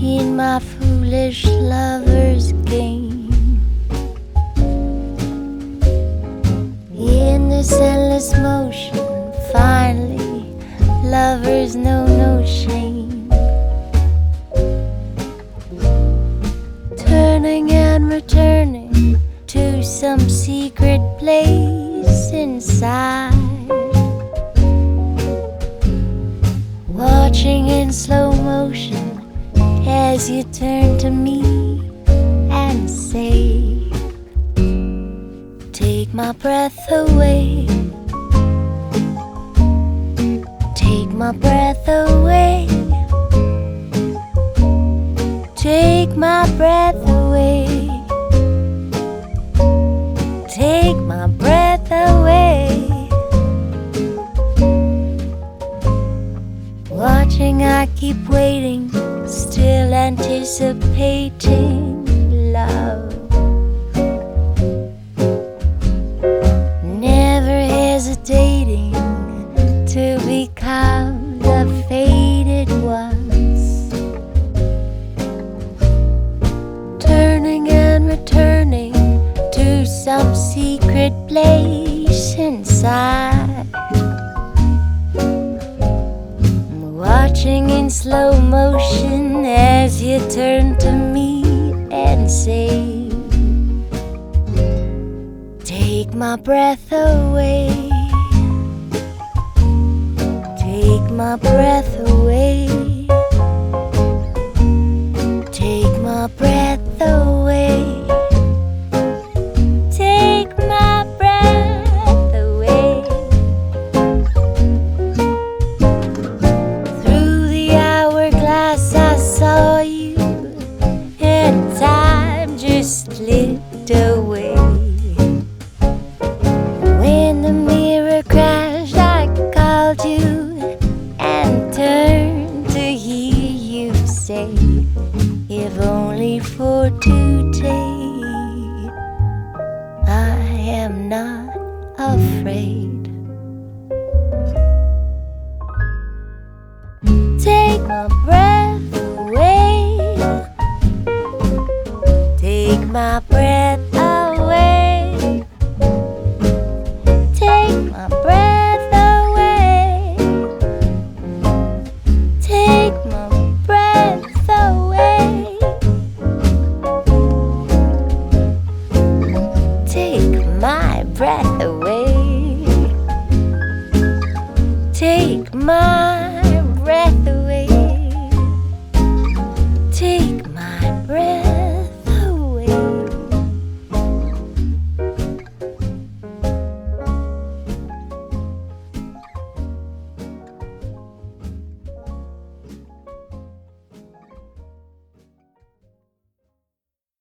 in my foolish lover's game. In this endless motion, finally, lovers know no shame. Turning and returning to some secret place inside. Watching in slow motion as you turn to me and say, Take my breath away. Take my breath away. Take my breath away. Take my breath away. Watching, I keep waiting, anticipating love. Never hesitating to become the faded ones. Turning and returning to some secret place inside. Watching in slow motion as you turn to me and say, Take my breath away. Take my breath away. Take my breath say, If only for today, I am not afraid. Take my breath away. Take my breath breath away. Take my breath away.